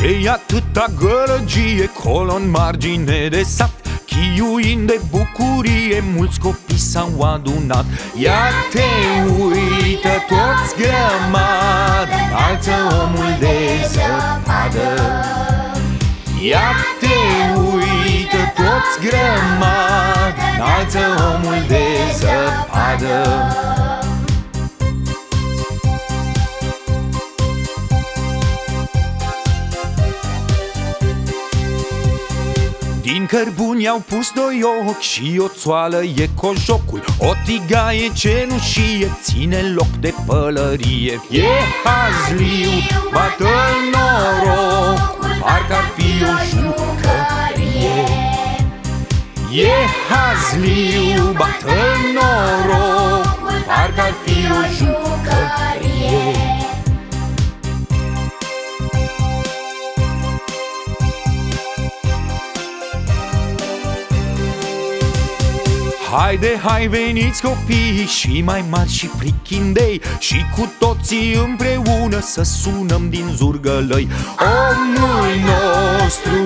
de atâta gălăgie Colo în margine de sat Chiuind de bucurie Mulți copii s-au adunat. Ia te uită toți grămadă Alță omul de zăpadă. Ia te uită toți grămadă Alță omul de zăpadă Din cărbuni au pus doi ochi și o țoală e cojocul O tigaie cenușie ține loc de pălărie. E hazliu, bată norocul Parcă ar fi o jucărie. E hazliu, bată norocul Parcă ar fi o jucărie Haide, hai veniți copii și mai mari și prichindei Și cu toții împreună să sunăm din zurgălăi. Omul nostru de zăpadă